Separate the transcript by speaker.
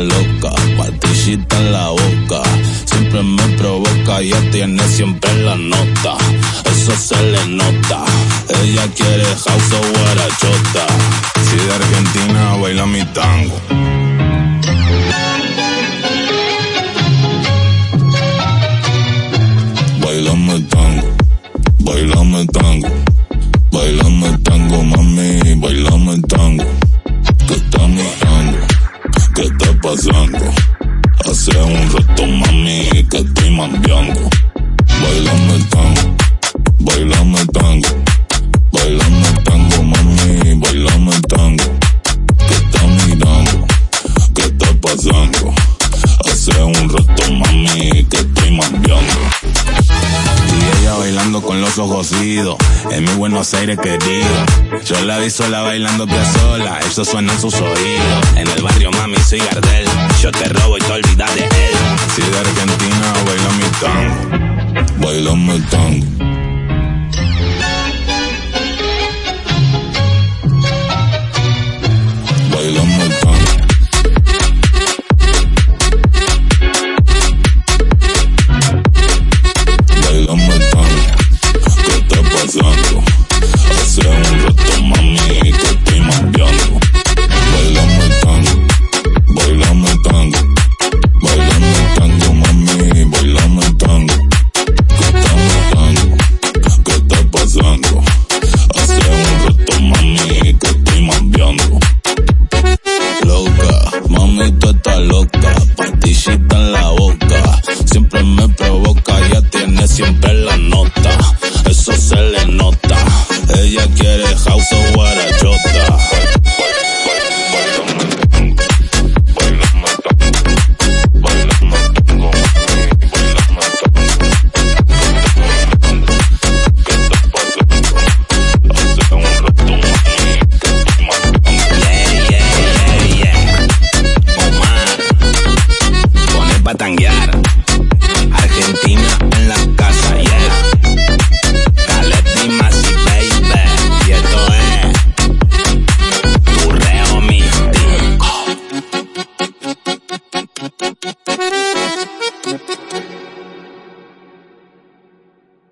Speaker 1: loca, pastillita en la boca. Siempre me provoca, ya tiene siempre la nota. Eso se le nota. Ella quiere house o guarachota. Si de Argentina baila mi tango. Bailame tango, bailame tango, bailame tango, mami. Hace un rato, mami, que estoy mambiando. Bailame tango, bailame tango, bailame tango, mami, bailame tango. ¿Qué está mirando? ¿Qué está pasando? Hace un rato, mami, que estoy mambiando. Bailando con los ojos idos, en mi Buenos Aires querido. Yo la vi sola bailando que sola, eso suena en sus oídos. En el barrio mami soy Gardel, yo te robo y te olvidas de él. Si de Argentina baila mi tango, tango. Bailame tango. Tango, ¿qué está pasando? Hace un